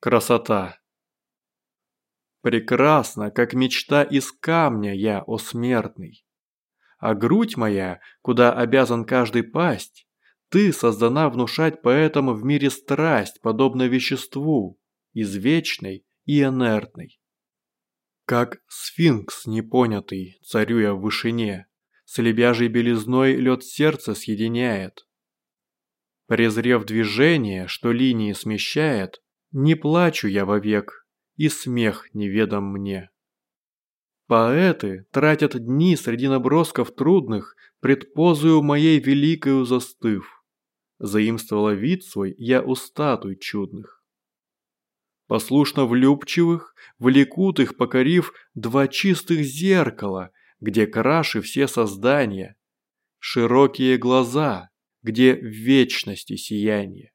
Красота. Прекрасно, как мечта из камня я, о смертный. А грудь моя, куда обязан каждый пасть, ты создана внушать поэтому в мире страсть, подобно веществу, извечной и инертной. Как сфинкс непонятый, царюя в вышине, с лебяжей белизной лед сердца съединяет. Презрев движение, что линии смещает, не плачу я вовек, и смех неведом мне. Поэты тратят дни среди набросков трудных, пред позою моей великою застыв. Заимствовала вид свой я у статуй чудных. Послушно влюбчивых, влекут их, покорив два чистых зеркала, где краши все создания, широкие глаза, где в вечности сияние.